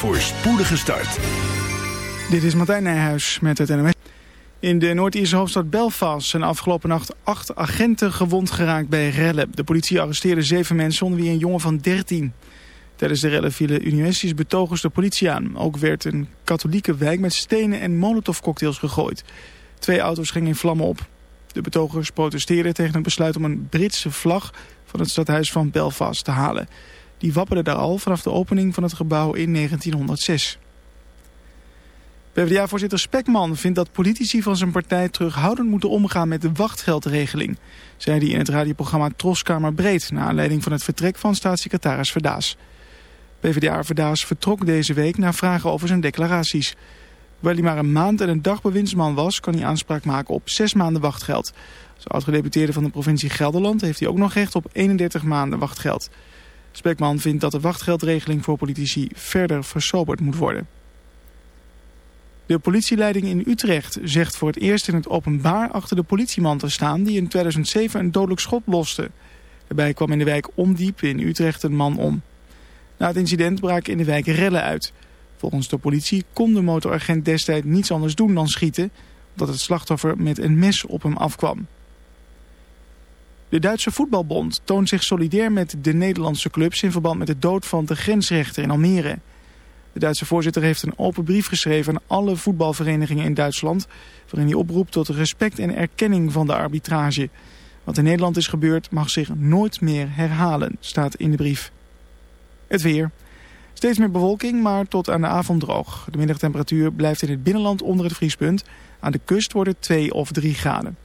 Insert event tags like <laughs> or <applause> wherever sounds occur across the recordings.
voor spoedige start. Dit is Martijn Nijhuis met het NMS. In de Noord-Ierse hoofdstad Belfast zijn afgelopen nacht acht agenten gewond geraakt bij rellen. De politie arresteerde zeven mensen, onder wie een jongen van 13. Tijdens de rellen vielen Unionistische betogers de politie aan. Ook werd een katholieke wijk met stenen en molotovcocktails gegooid. Twee auto's gingen in vlammen op. De betogers protesteerden tegen het besluit om een Britse vlag van het stadhuis van Belfast te halen. Die wapperde daar al vanaf de opening van het gebouw in 1906. PvdA-voorzitter Spekman vindt dat politici van zijn partij terughoudend moeten omgaan met de wachtgeldregeling, zei hij in het radioprogramma Troskamer Breed, na aanleiding van het vertrek van staatssecretaris Verdaas. PvdA Verdaas vertrok deze week na vragen over zijn declaraties. Hoewel hij maar een maand en een dag bewindsman was, kan hij aanspraak maken op zes maanden wachtgeld. Als oud-gedeputeerde van de provincie Gelderland heeft hij ook nog recht op 31 maanden wachtgeld. Spekman vindt dat de wachtgeldregeling voor politici verder versoberd moet worden. De politieleiding in Utrecht zegt voor het eerst in het openbaar achter de politieman te staan die in 2007 een dodelijk schot loste. Daarbij kwam in de wijk Ondiep in Utrecht een man om. Na het incident braken in de wijk rellen uit. Volgens de politie kon de motoragent destijds niets anders doen dan schieten, omdat het slachtoffer met een mes op hem afkwam. De Duitse voetbalbond toont zich solidair met de Nederlandse clubs in verband met de dood van de grensrechter in Almere. De Duitse voorzitter heeft een open brief geschreven aan alle voetbalverenigingen in Duitsland... waarin hij oproept tot respect en erkenning van de arbitrage. Wat in Nederland is gebeurd mag zich nooit meer herhalen, staat in de brief. Het weer. Steeds meer bewolking, maar tot aan de avond droog. De middagtemperatuur blijft in het binnenland onder het vriespunt. Aan de kust wordt het 2 of 3 graden.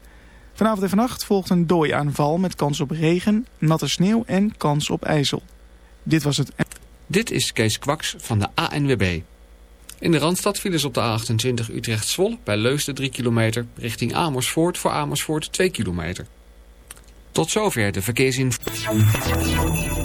Vanavond en vannacht volgt een dooiaanval met kans op regen, natte sneeuw en kans op ijzel. Dit was het... Dit is Kees Kwaks van de ANWB. In de Randstad vielen ze op de A28 Utrecht-Zwolle bij Leusden 3 kilometer... richting Amersfoort voor Amersfoort 2 kilometer. Tot zover de verkeersinformatie.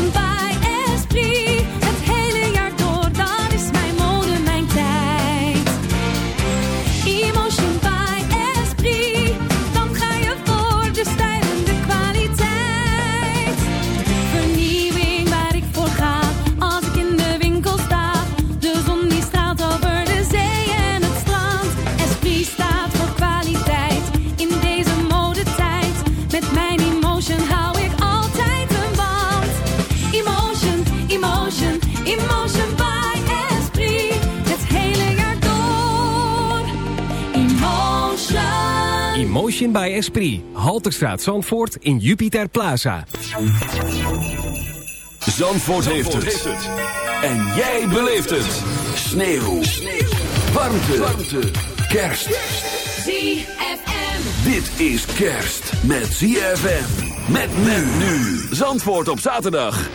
By Esprit. Halterstraat Zandvoort in Jupiter Plaza. Zandvoort, heeft, het. En jij beleeft het. Sneeuw. Sneeuw. Warmte. Warmte. Kerst. ZFM. Dit is kerst met ZFM. Met men nu. Zandvoort op zaterdag.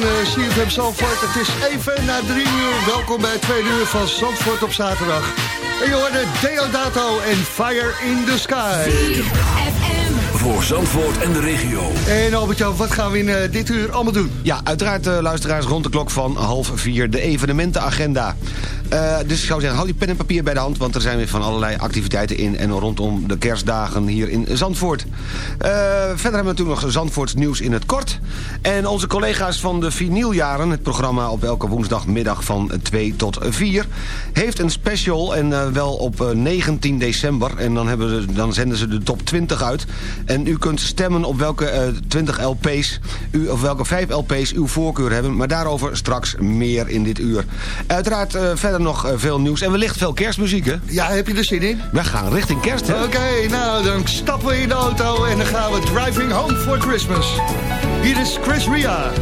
Van eh CFM Zandvoort. Het is even na drie uur. Welkom bij het tweede uur van Zandvoort op zaterdag. En je hoorde Deodato en Fire in the Sky. Voor Zandvoort en de regio. En Albert-Jan, wat gaan we in eh, dit uur allemaal doen? Ja, uiteraard uh, luisteraars rond de klok van half vier de evenementenagenda. Uh, dus ik zou zeggen, hou die pen en papier bij de hand... want er zijn weer van allerlei activiteiten in en rondom de kerstdagen hier in Zandvoort. Uh, verder hebben we natuurlijk nog Zandvoorts nieuws in het kort. En onze collega's van de vinyljaren, het programma op elke woensdagmiddag van 2 tot 4... heeft een special en uh, wel op 19 december. En dan, hebben ze, dan zenden ze de top 20 uit. En u kunt stemmen op welke 20 LP's, u, of welke 5 LP's uw voorkeur hebben. Maar daarover straks meer in dit uur. Uiteraard verder nog veel nieuws en wellicht veel kerstmuziek, hè? Ja, heb je er zin in? We gaan richting kerst, Oké, okay, nou, dan stappen we in de auto en dan gaan we driving home for Christmas. Hier is Chris Ria.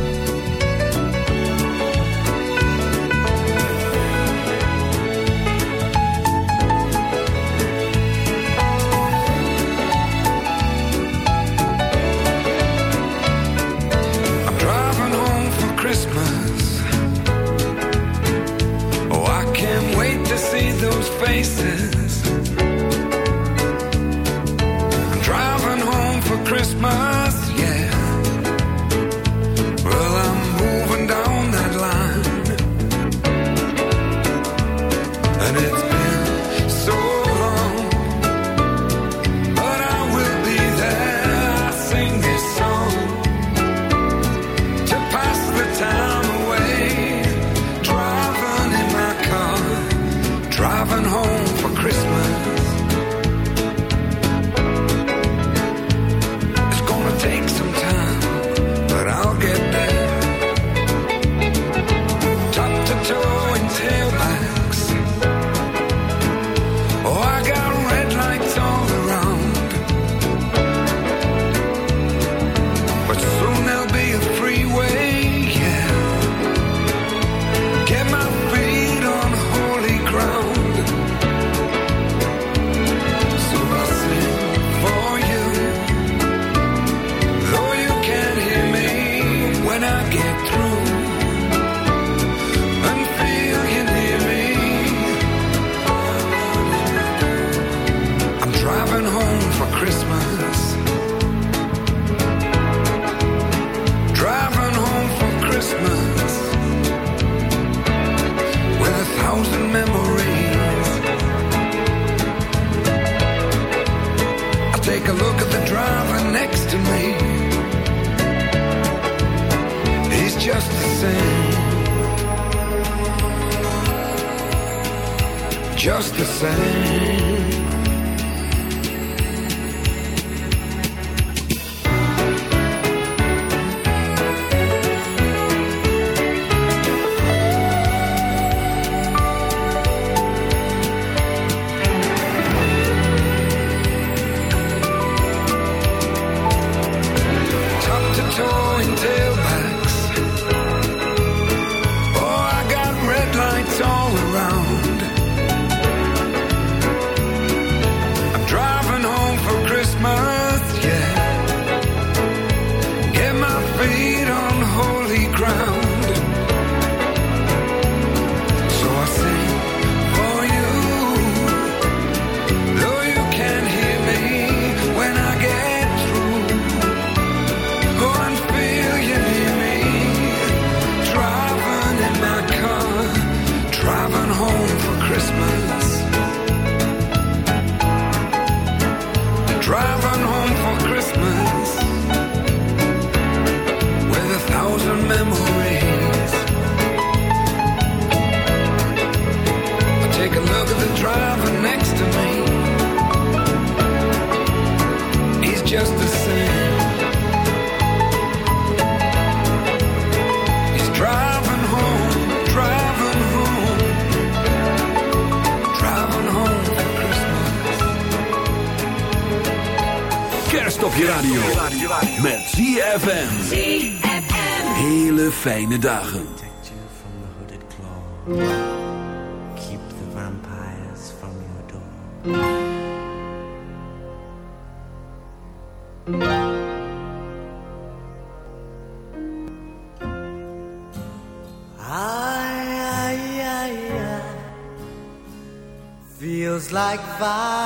Op je radio. Met ZFM. Hele fijne dagen. Keep the vampires from your door. Ay, ay, ay, ay. Feels like fire.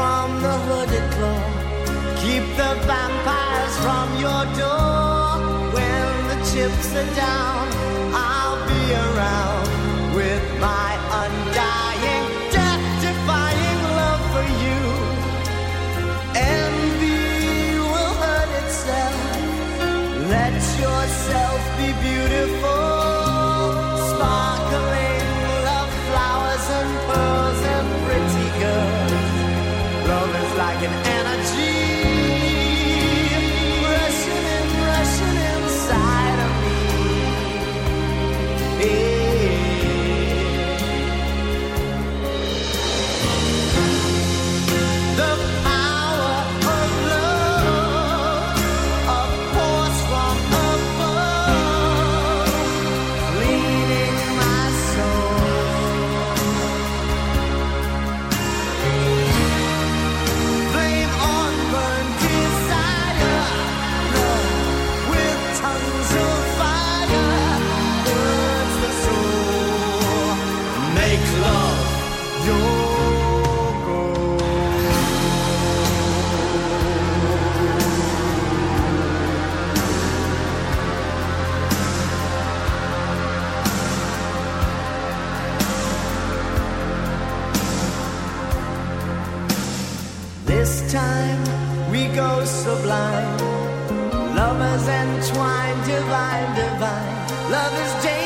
from the hooded claw. Keep the vampires from your door. When the chips are down, I'll be around with my undying, death-defying love for you. Envy will hurt itself. Let yourself be beautiful, sublime. Lovers entwined, divine, divine. Love is.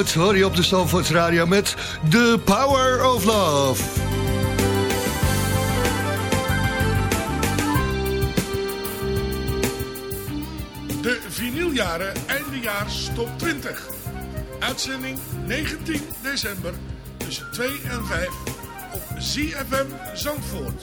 Hollywood, hoor je op de Zandvoorts Radio met The Power of Love. De vinyljaren eindejaars top 20. Uitzending 19 december tussen 2 en 5 op ZFM Zandvoort.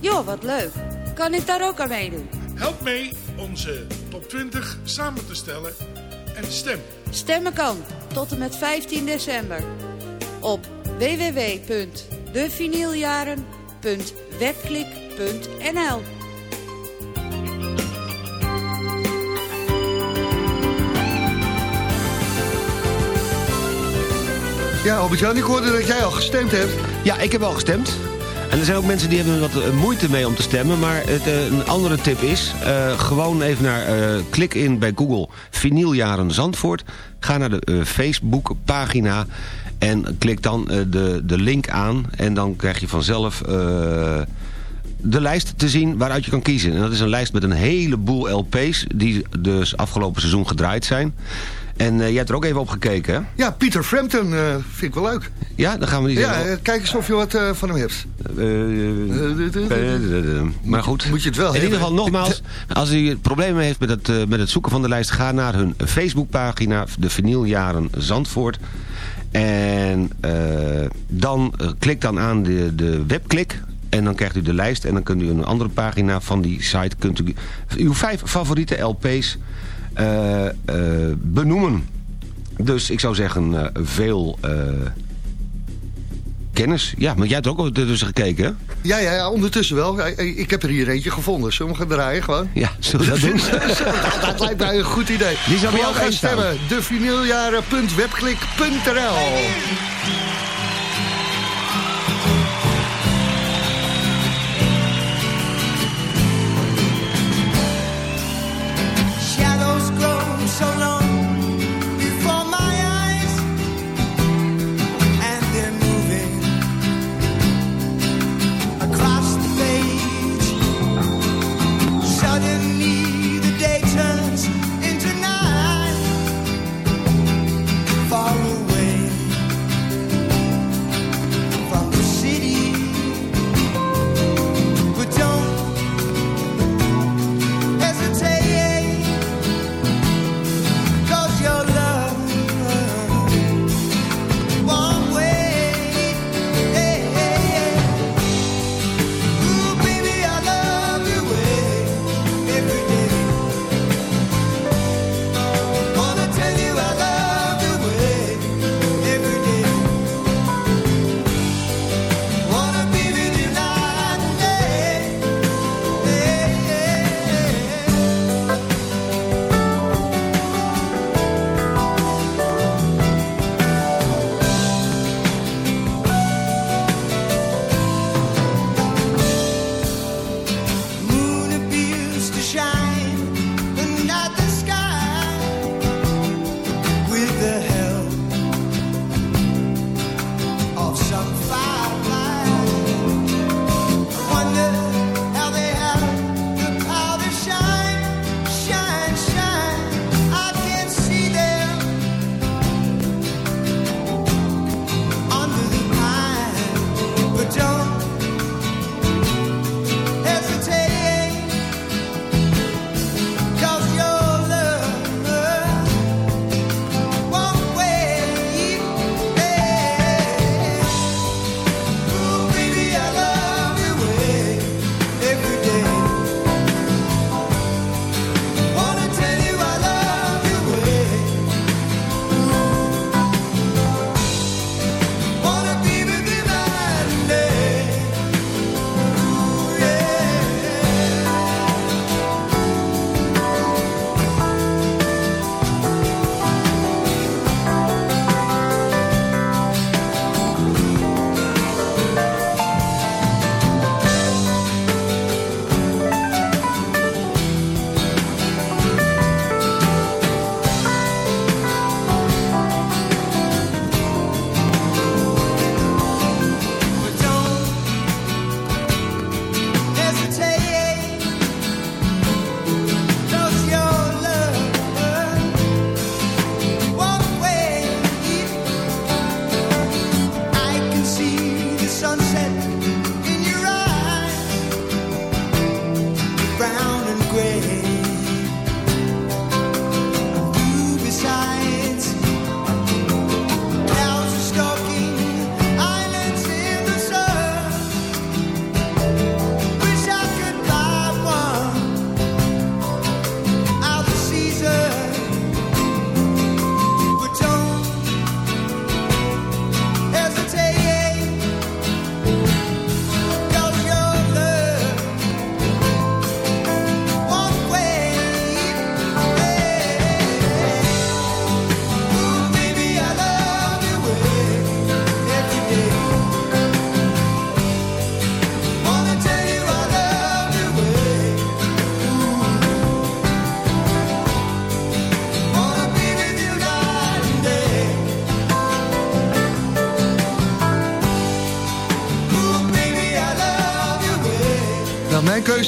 Joh, wat leuk. Kan ik daar ook aan meedoen? Help mee onze top 20 samen te stellen en stem. Stemmen kan tot en met 15 december op www.devinyljaren.webklik.nl Ja, Albert-Jan, ik hoorde dat jij al gestemd hebt. Ja, ik heb al gestemd. En er zijn ook mensen die hebben wat eh, moeite mee om te stemmen. Maar het, eh, een andere tip is, eh, gewoon even naar, klik in bij Google Vinyljaren Zandvoort. Ga naar de eh, Facebook-pagina en klik dan de, de link aan. En dan krijg je vanzelf de lijst te zien waaruit je kan kiezen. En dat is een lijst met een heleboel LP's die dus afgelopen seizoen gedraaid zijn. En eh, jij hebt er ook even op gekeken, hè? Ja, Peter Frampton eh, vind ik wel leuk. Ja, dan gaan we die Ja, eh, kijk eens of je wat van hem hebt. Maar goed. Moet je het wel In ieder geval nogmaals, als u problemen heeft met het, met het zoeken van de lijst... ga naar hun Facebookpagina, de Vinyljaren Zandvoort. En dan klik dan aan de, de webklik... En dan krijgt u de lijst en dan kunt u een andere pagina van die site... kunt u uw vijf favoriete LP's benoemen. Dus ik zou zeggen, eh, veel eh, kennis. Ja, maar jij hebt ook al tussen gekeken, hè? Ja, ja, ja, ondertussen wel. Ik heb er hier eentje gevonden. Zullen we gaan draaien gewoon? Ja, zullen we dat doen? <laughs> dat, dat lijkt mij een goed idee. Die zou bij jou gaan stemmen. De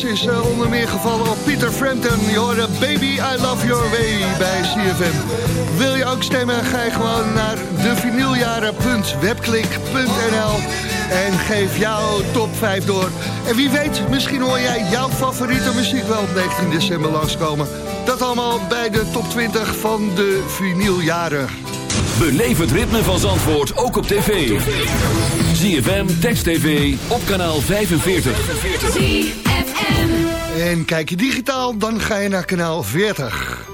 is eh, onder meer gevallen op Peter Frampton. Je hoorde Baby I Love Your Way bij CFM. Wil je ook stemmen? Ga je gewoon naar devinyljaren.webklik.nl en geef jouw top 5 door. En wie weet, misschien hoor jij jouw favoriete muziek wel op 19 december langskomen. Dat allemaal bij de top 20 van de vinyljaren. Beleef het ritme van Zandvoort ook op tv. ZFM, Text TV, op kanaal 45. En kijk je digitaal, dan ga je naar kanaal 40.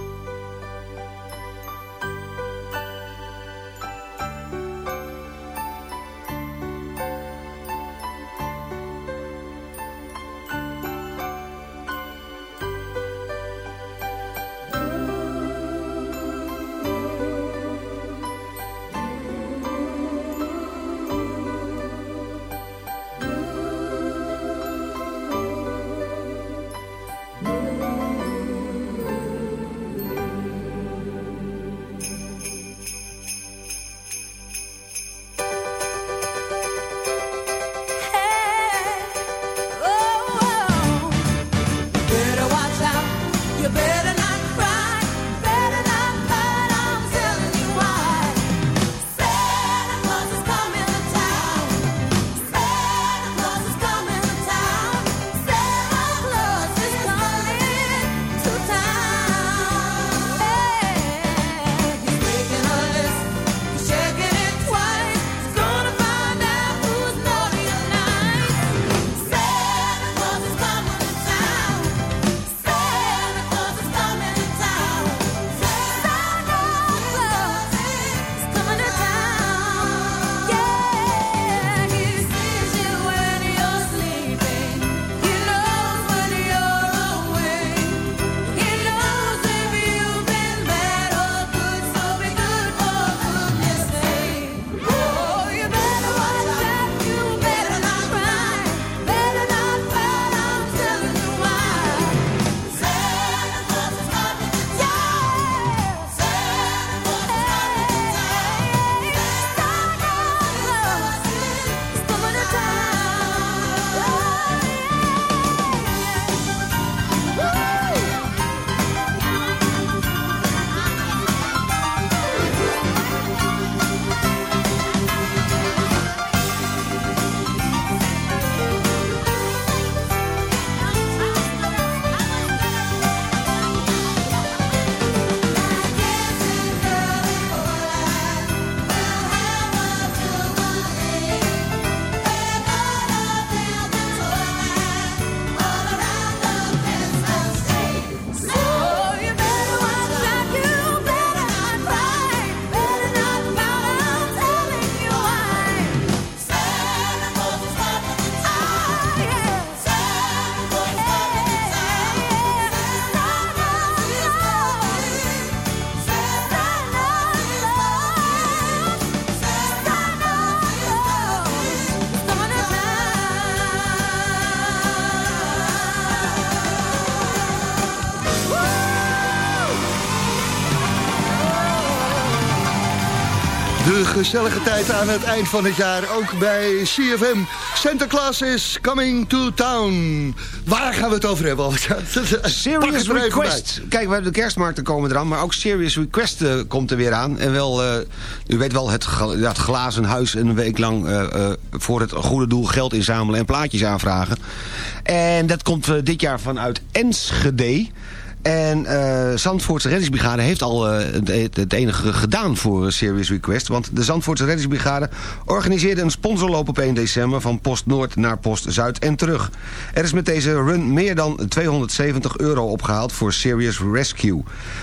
Gezellige tijd aan het eind van het jaar, ook bij CFM. Santa Claus is coming to town. Waar gaan we het over hebben? <laughs> Serious er Request. Kijk, we hebben de kerstmarkten komen eraan, maar ook Serious Request eh, komt er weer aan. En wel, eh, u weet wel, het, gla- ja, het glazen huis een week lang eh, voor het goede doel geld inzamelen en plaatjes aanvragen. En dat komt dit jaar vanuit Enschede. En eh Zandvoortse Reddingsbrigade heeft al eh, het, enige gedaan voor Serious Request. Want de Zandvoortse Reddingsbrigade organiseerde een sponsorloop op 1 december... van Post Noord naar Post Zuid en terug. Er is met deze run meer dan 270 euro opgehaald voor Serious Rescue.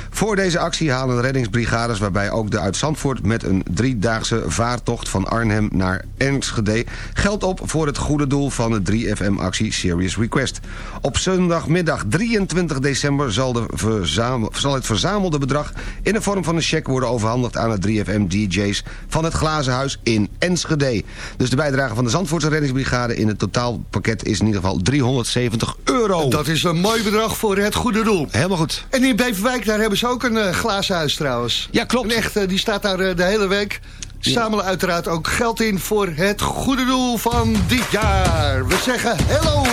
Voor deze actie halen de reddingsbrigades... waarbij ook de uit Zandvoort met een driedaagse vaartocht van Arnhem naar Enschede... geld op voor het goede doel van de 3FM-actie Serious Request. Op zondagmiddag 23 december zal, verzamel- zal het verzamelde bedrag... in de vorm van een cheque worden overhandigd aan de 3FM-DJ's... van het Glazen Huis in Enschede. Dus de bijdrage van de Zandvoortse reddingsbrigade... in het totaalpakket is in ieder geval 370 euro. Dat is een mooi bedrag voor het goede doel. Helemaal goed. En in Beverwijk, daar hebben ze ook een eh, glazen huis trouwens. Ja, klopt. Een echt, eh, die staat daar eh, de hele week. Zamelen uiteraard ook geld in voor het goede doel van dit jaar. We zeggen hello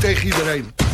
tegen iedereen.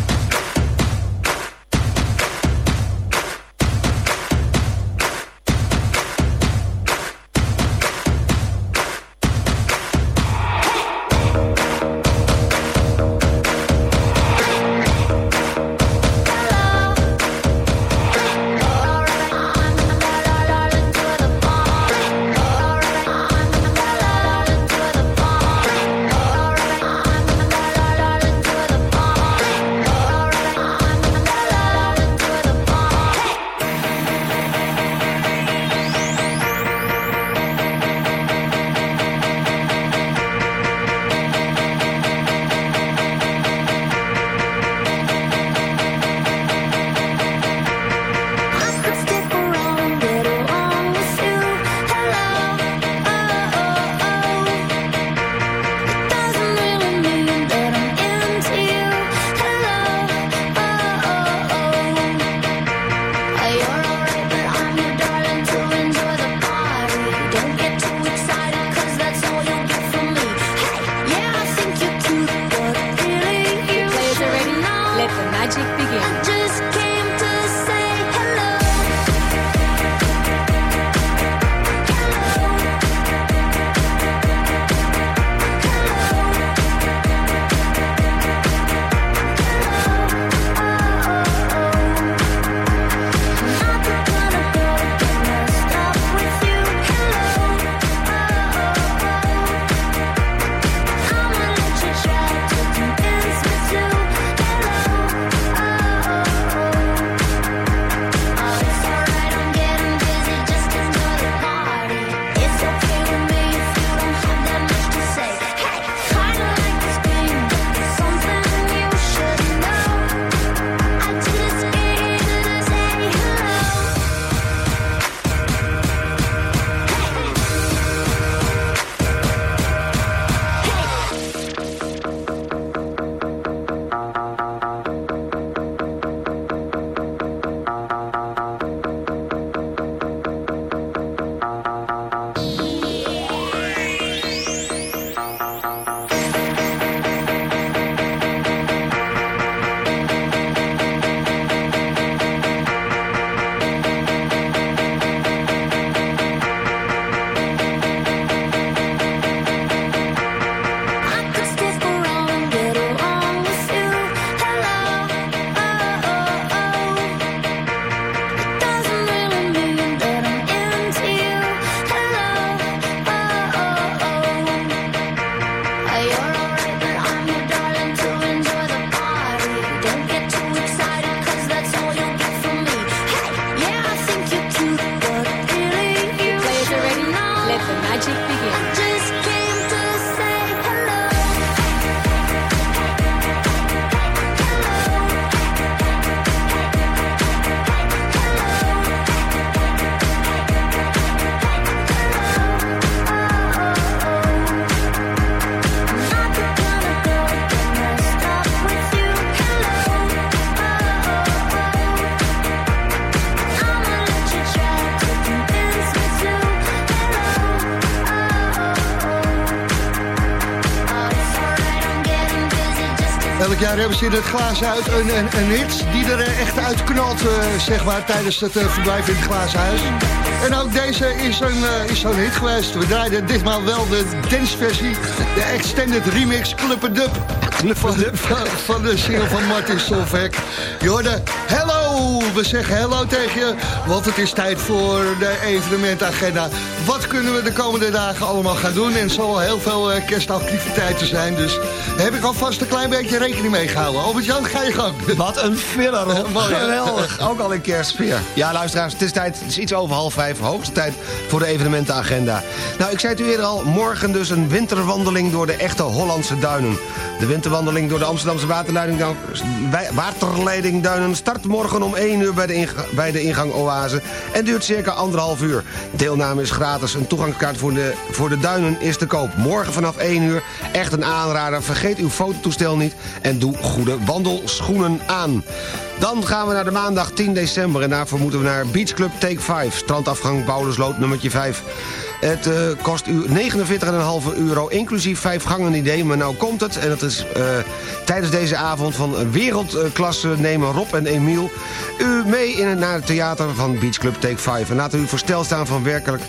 Hebben ze in het glazen uit een, een, een hit die er eh, echt uitknalt, eh, zeg maar, tijdens het eh, verblijf in het glazen huis. En ook deze is, een, is zo'n hit geweest. We draaiden ditmaal wel de danceversie, de extended remix Club Dub. Van, van, van de single van Martin Solveig. Je hoorde hello, we zeggen hello tegen je, want het is tijd voor de evenementagenda. Wat kunnen we de komende dagen allemaal gaan doen? En er zal heel veel kerstactiviteiten zijn, dus heb ik alvast een klein beetje rekening mee gehouden. Albert-Jan, ga je gang. Wat een filler? <laughs> Geweldig. <laughs> Ook al in kerstsfeer. Ja, luisteraars, het is tijd. Het is iets over half vijf. Hoogste tijd voor de evenementenagenda. Nou, ik zei het u eerder al. Morgen dus een winterwandeling door de echte Hollandse duinen. De winterwandeling door de Amsterdamse waterleiding, waterleidingduinen start morgen om 1 uur bij de, bij de ingang Oase en duurt circa anderhalf uur. Deelname is gratis. Een toegangskaart voor de, voor de duinen is te koop. Morgen vanaf 1 uur. Echt een aanrader. Vergeet uw fototoestel niet en doe goede wandelschoenen aan. Dan gaan we naar de maandag 10 december en daarvoor moeten we naar Beach Club Take 5. Strandafgang Boudersloot nummertje 5. Het eh, kost u 49,5 euro, inclusief vijf gangen idee. Maar nou komt het, en dat is eh, tijdens deze avond van wereldklasse nemen Rob en Emiel... u mee in het, naar het theater van Beach Club Take 5. En laat u verstel staan van werkelijk...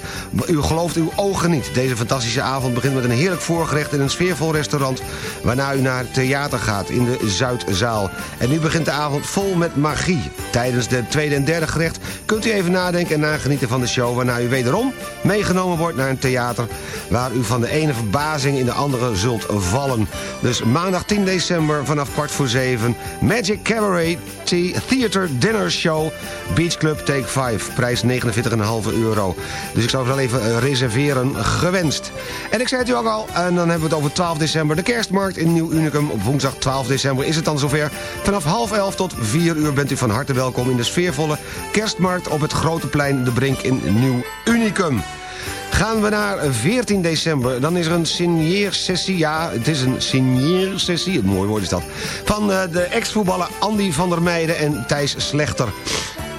U gelooft uw ogen niet. Deze fantastische avond begint met een heerlijk voorgerecht in een sfeervol restaurant... waarna u naar het theater gaat in de Zuidzaal. En nu begint de avond vol met magie. Tijdens de tweede en derde gerecht kunt u even nadenken en nagenieten van de show... waarna u wederom meegenomen naar een theater... waar u van de ene verbazing in de andere zult vallen. Dus maandag 10 december vanaf kwart voor zeven... Magic Cabaret The- Theater Dinner Show Beach Club Take 5. Prijs 49,5 euro. Dus ik zou het wel even eh, reserveren gewenst. En ik zei het u ook al, en dan hebben we het over 12 december... de kerstmarkt in Nieuw Unicum. Op woensdag 12 december is het dan zover. Vanaf half elf tot 4 uur bent u van harte welkom... in de sfeervolle kerstmarkt op het Grote Plein De Brink in Nieuw Unicum. Gaan we naar 14 december, dan is er een signeersessie. Ja, het is een signeersessie, een mooi woord is dat. Van eh, de ex-voetballer Andy van der Meijden en Thijs Slechter.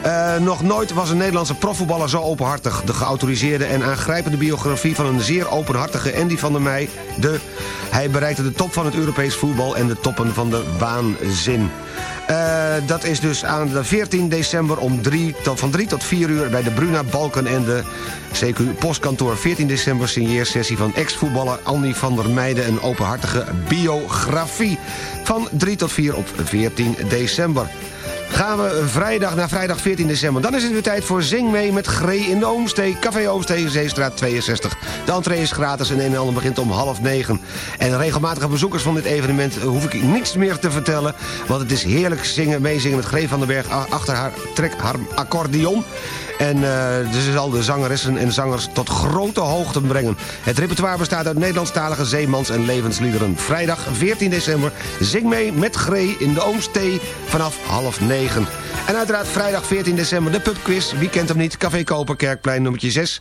Eh, nog nooit was een Nederlandse profvoetballer zo openhartig. De geautoriseerde en aangrijpende biografie van een zeer openhartige Andy van der Meijden. Hij bereikte de top van het Europees voetbal en de toppen van de waanzin. Eh, dat is dus aan de 14 december om 3 tot, van 3 tot 4 uur bij de Bruna Balken en de CQ Postkantoor. 14 december signeersessie van ex-voetballer Andy van der Meijden. Een openhartige biografie van 3 tot 4 op 14 december. Gaan we vrijdag naar vrijdag 14 december. Dan is het weer tijd voor Zing mee met Gree in de Oomstee. Café Oomstee, Zeestraat 62. De entree is gratis en een en ander begint om half negen. En regelmatige bezoekers van dit evenement eh, hoef ik niets meer te vertellen. Want het is heerlijk zingen, meezingen met Gree van den Berg achter haar trek haar accordeon. En eh, dus ze zal de zangeressen en zangers tot grote hoogte brengen. Het repertoire bestaat uit Nederlandstalige zeemans- en levensliederen. Vrijdag 14 december zing mee met Gree in de Oomstee vanaf half negen. En uiteraard vrijdag 14 december de pubquiz. Wie kent hem niet? Café Koper, Kerkplein nummertje 6.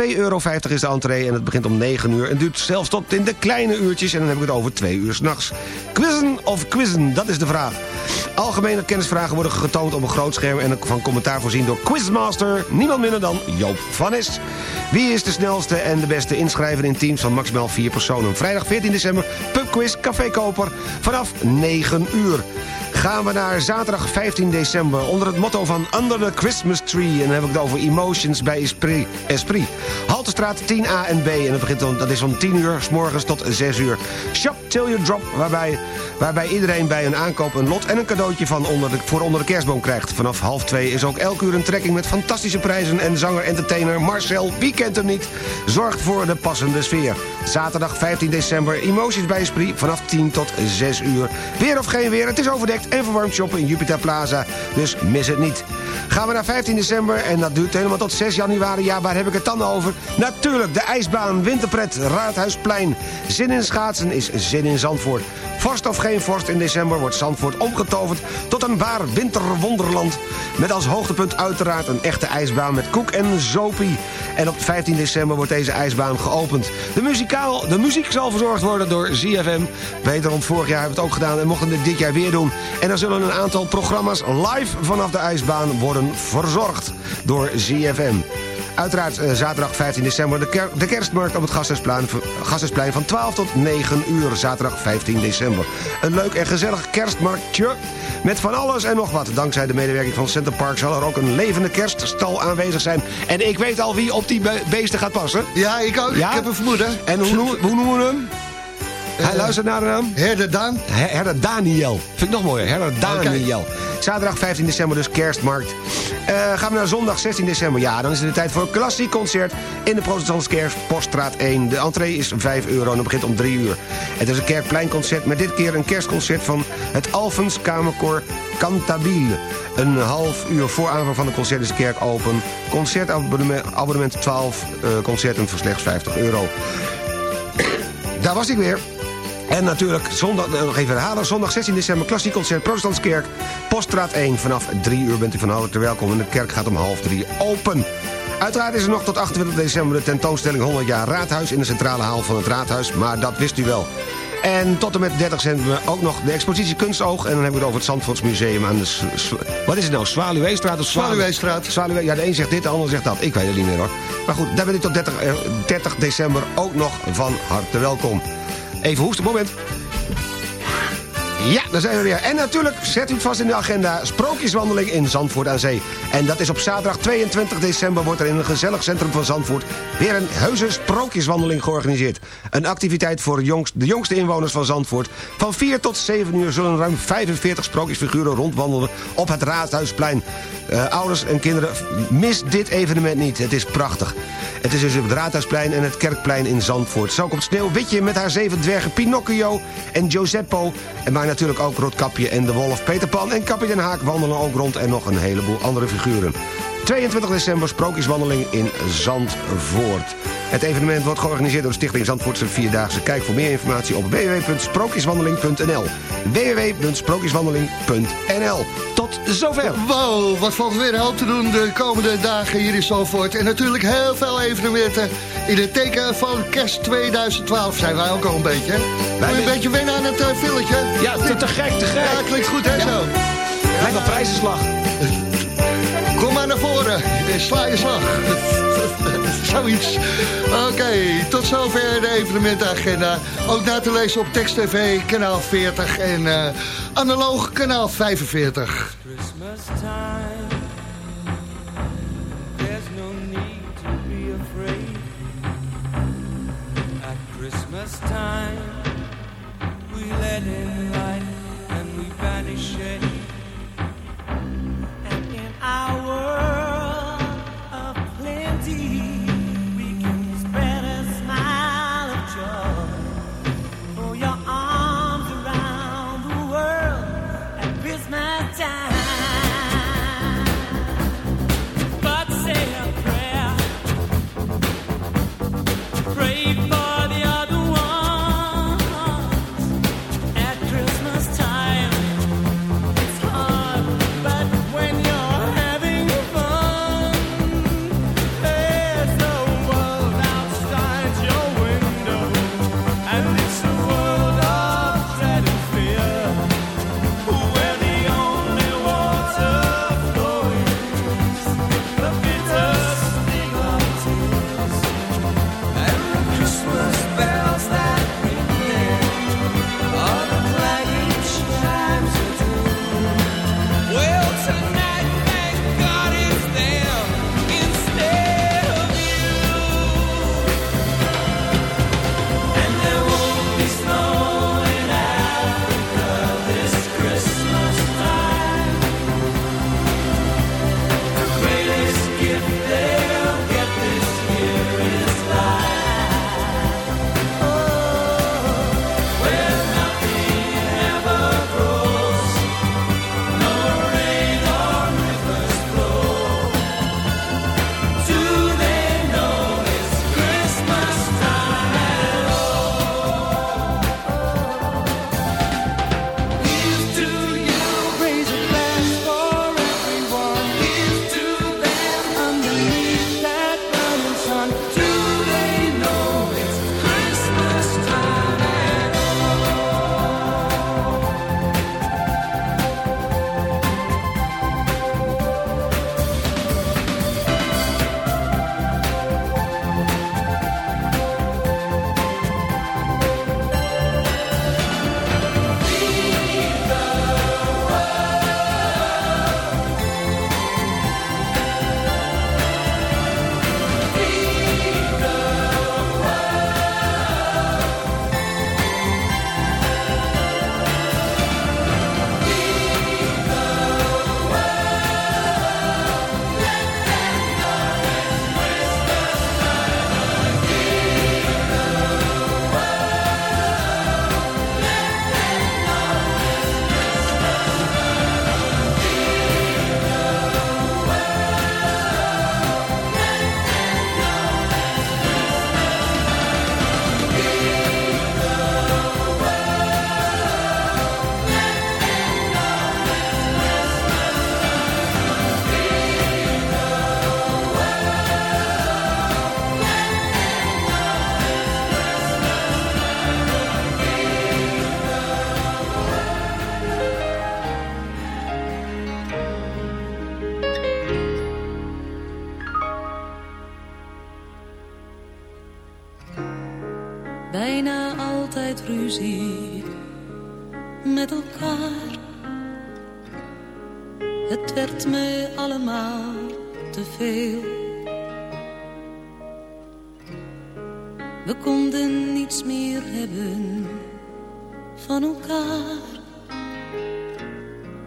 2,50 euro is de entree en het begint om 9 uur. En duurt zelfs tot in de kleine uurtjes. En dan heb ik het over 2 uur s'nachts. Quizzen of quizzen? Dat is de vraag. Algemene kennisvragen worden getoond op een groot scherm... en van commentaar voorzien door Quizmaster. Niemand minder dan Joop van. Wie is de snelste en de beste inschrijven in teams van maximaal 4 personen? Vrijdag 14 december, pubquiz, Café Koper, vanaf 9 uur gaan we naar zaterdag 15 december... onder het motto van Under the Christmas Tree. En dan heb ik het over Emotions bij Esprit. Esprit. Haltestraat 10A en B. En dat, begint om, dat is van 10 uur s morgens tot 6 uur. Shop till you drop, waarbij, waarbij iedereen bij een aankoop een lot... en een cadeautje van onder de, voor onder de kerstboom krijgt. Vanaf half 2 is ook elk uur een trekking met fantastische prijzen... en zanger-entertainer Marcel, wie kent hem niet... zorgt voor de passende sfeer. Zaterdag 15 december, Emotions bij Esprit... vanaf 10 tot 6 uur. Weer of geen weer, het is overdekt en verwarmd shoppen in Jupiter Plaza. Dus mis het niet. Gaan we naar 15 december en dat duurt helemaal tot 6 januari. Ja, waar heb ik het dan over? Natuurlijk, de ijsbaan, winterpret, Raadhuisplein. Zin in schaatsen is zin in Zandvoort. Vorst of geen vorst in december wordt Zandvoort omgetoverd tot een waar winterwonderland. Met als hoogtepunt uiteraard een echte ijsbaan met koek en zopie. En op 15 december wordt deze ijsbaan geopend. De, muzikaal, de muziek zal verzorgd worden door ZFM. Wederom vorig jaar hebben we het ook gedaan en mochten we dit jaar weer doen. En er zullen een aantal programma's live vanaf de ijsbaan worden verzorgd door ZFM. Uiteraard eh, zaterdag 15 december de, ker- de kerstmarkt op het Gasthuisplein van 12 tot 9 uur. Zaterdag 15 december. Een leuk en gezellig kerstmarktje met van alles en nog wat. Dankzij de medewerking van Center Park zal er ook een levende kerststal aanwezig zijn. En ik weet al wie op die be- beesten gaat passen. Ja, ik ook. Ja? Ik heb een vermoeden. En hoe, noemen- hoe noemen we hem? Hij luistert naar de naam? Herder Daan. Her- Herder Daniel. Vind ik nog mooier. Herder Daniel. Zaterdag 15 december dus kerstmarkt. Eh, gaan we naar zondag 16 december. Ja, dan is het de tijd voor een klassiek concert in de Protestantse Kerk, Poststraat 1. De entree is 5 euro en het begint om 3 uur. Het is een kerkpleinconcert met dit keer een kerstconcert van het Alphens Kamerkoor Cantabile. Een half uur voor aanvang van de concert is de kerk open. Concertabonnement abonnement 12 eh, concerten voor slechts 50 euro. Daar was ik weer. En natuurlijk, zondag, eh, nog even herhalen, zondag 16 december, klassiek concert, Protestantskerk, Poststraat 1. Vanaf 3 uur bent u van harte welkom en de kerk gaat om half 3 open. Uiteraard is er nog tot 28 december de tentoonstelling 100 jaar Raadhuis in de centrale haal van het Raadhuis, maar dat wist u wel. En tot en met 30 december ook nog de expositie Kunstoog. En dan hebben we het over het Zandvoortsmuseum aan de... Wat is het nou? Zwaluweestraat of Zwalu- Zwaluweestraat. Zwaluwe, ja, de een zegt dit, de ander zegt dat. Ik weet het niet meer hoor. Maar goed, daar ben ik tot 30, eh, 30 december ook nog van harte welkom. Even hoesten, moment. Ja, daar zijn we weer. En natuurlijk, zet u het vast in de agenda... Sprookjeswandeling in Zandvoort aan Zee. En dat is op zaterdag 22 december... wordt er in een gezellig centrum van Zandvoort... weer een heuse sprookjeswandeling georganiseerd. Een activiteit voor de jongste inwoners van Zandvoort. Van 4 tot 7 uur zullen ruim 45 sprookjesfiguren rondwandelen... op het Raadhuisplein. Eh, ouders en kinderen, mis dit evenement niet. Het is prachtig. Het is dus op het Raadhuisplein en het Kerkplein in Zandvoort. Zo komt Sneeuwwitje met haar zeven dwergen Pinocchio en Giuseppe. En maar natuurlijk ook Roodkapje en de Wolf Peter Pan en Kapitein Haak wandelen ook rond... en nog een heleboel andere figuren. 22 december Sprookjeswandeling in Zandvoort. Het evenement wordt georganiseerd door de Stichting Zandvoortse Vierdaagse. Kijk voor meer informatie op www.sprookjeswandeling.nl www.sprookjeswandeling.nl Tot zover. Wow, wat valt er weer een hoop te doen de komende dagen hier in Zalvoort. En natuurlijk heel veel evenementen in het teken van kerst 2012 zijn wij ook al een beetje. Wil je een beetje wennen aan het uh, filletje? Ja, te, te gek, te gek. Ja, klinkt goed hè zo. Lijkt wel prijzenslag. Kom maar naar voren, Eh, sla je slag. <laughs> Zoiets. Oké, tot zover de evenementenagenda. Ook na te lezen op Text TV, kanaal 40 en eh, analoog kanaal 45. Christmas time. There's no need to be afraid. At Christmas time, we let in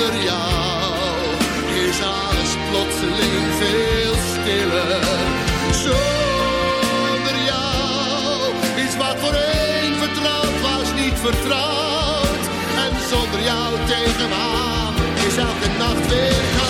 jou is alles plotseling veel stiller. Zonder jou is wat voorheen vertrouwd was niet vertrouwd. En zonder jou tegen is elke nacht weer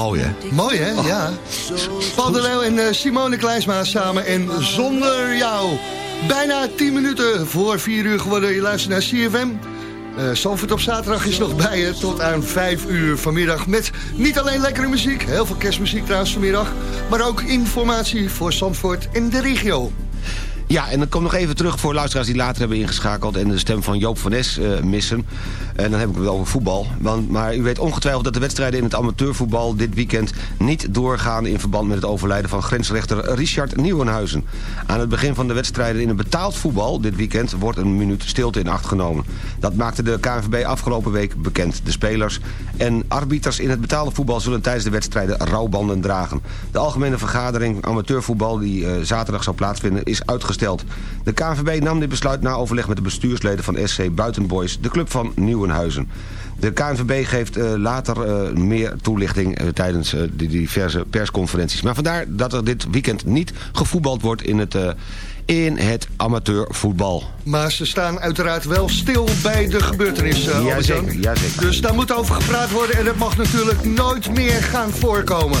Mooi, hè? Mooi, hè? Ja. Paul de Leeuw en eh, Simone Kleinsma samen en Zonder Jou. Bijna 10 minuten voor 4 uur geworden. Je luistert naar CFM. Eh Zandvoort op zaterdag is nog bij je tot aan 5 uur vanmiddag. Met niet alleen lekkere muziek, heel veel kerstmuziek trouwens vanmiddag. Maar ook informatie voor Zandvoort en de regio. Ja, en dan kom nog even terug voor luisteraars die later hebben ingeschakeld... en de stem van Joop van Nes eh, missen. En dan heb ik het over voetbal. Want, maar u weet ongetwijfeld dat de wedstrijden in het amateurvoetbal... dit weekend niet doorgaan in verband met het overlijden... van grensrechter Richard Nieuwenhuizen. Aan het begin van de wedstrijden in het betaald voetbal... dit weekend wordt een minuut stilte in acht genomen. Dat maakte de KNVB afgelopen week bekend. De spelers en arbiters in het betaalde voetbal... zullen tijdens de wedstrijden rouwbanden dragen. De algemene vergadering amateurvoetbal... die eh, zaterdag zou plaatsvinden, is uitgesteld. De KNVB nam dit besluit na overleg met de bestuursleden van SC Buitenboys... de club van Nieuwenhuizen. De KNVB geeft eh, later eh, meer toelichting eh, tijdens de diverse persconferenties. Maar vandaar dat er dit weekend niet gevoetbald wordt in het, in het amateurvoetbal. Maar ze staan uiteraard wel stil bij de gebeurtenissen. jazeker. Dus daar moet over gepraat worden en dat mag natuurlijk nooit meer gaan voorkomen.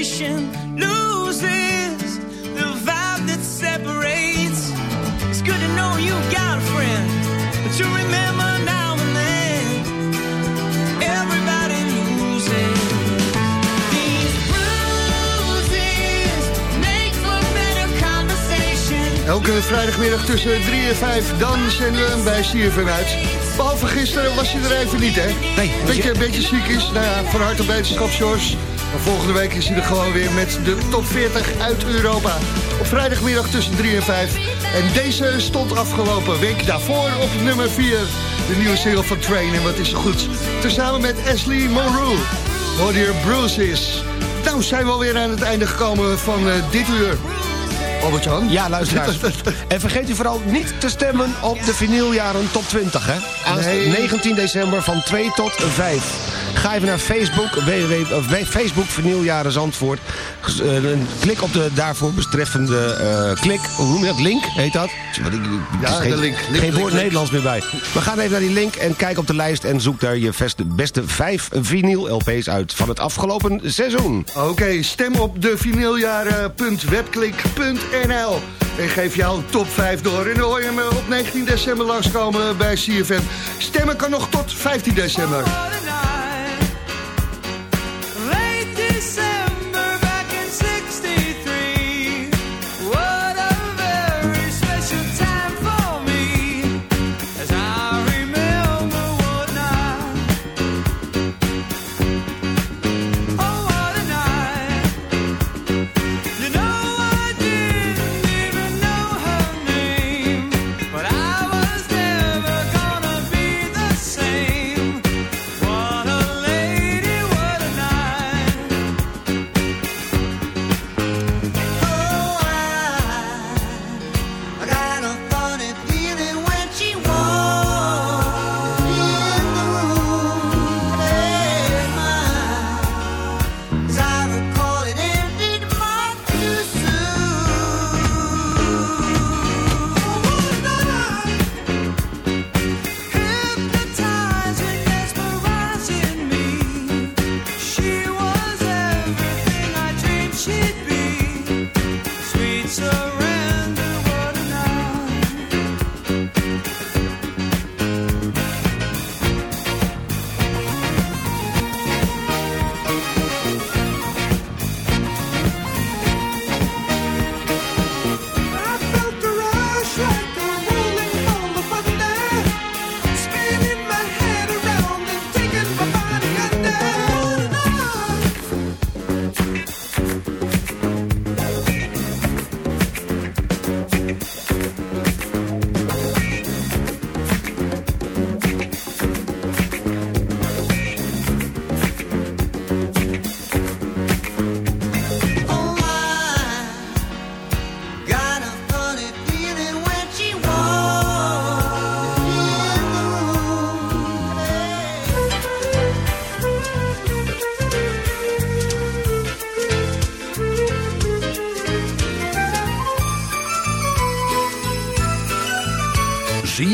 Conversation. Loses the vibe that separates. It's good to know you got a friend, but you remember now and then. Everybody loses. These bruises make for better conversation. Elke vrijdagmiddag tussen 3 en 5, dan zenden we hem bij CFM uit. Behalve gisteren was hij er even niet, hè? Nee. Beetje, een beetje ziek is. Nou ja, van harte beterschap, George. Volgende week is hij er gewoon weer met de top 40 uit Europa. Op vrijdagmiddag tussen 3 en 5. En deze stond afgelopen week daarvoor op nummer 4. De nieuwe single van Train. En wat is er goed? Tezamen met Ashley Monroe. Hoor hier Bruises. Nou zijn we alweer aan het einde gekomen van eh, dit uur. Albert-Jan? Ja, luisteraars. <laughs> en vergeet u vooral niet te stemmen op de vinyljaren top 20, hè? Aanst- Nee. 19 december van 2 tot 5. Ga even naar Facebook, www, of Facebook Vinyljaren Zandvoort. Eh, klik op de daarvoor betreffende eh, klik. Hoe noem je dat? Link heet dat? Wat ik- Ja, geen, de link. Link, geen link, woord link. Nederlands meer bij. We gaan even naar die link en kijk op de lijst... en zoek daar je beste, beste vijf vinyl-LP's uit van het afgelopen seizoen. Oké, stem op de vinyljaren.webklik.nl En geef jouw top 5 door. En dan hoor je hem op 19 december langskomen bij CFM. Stemmen kan nog tot 15 december.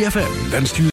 ZFM wenst u...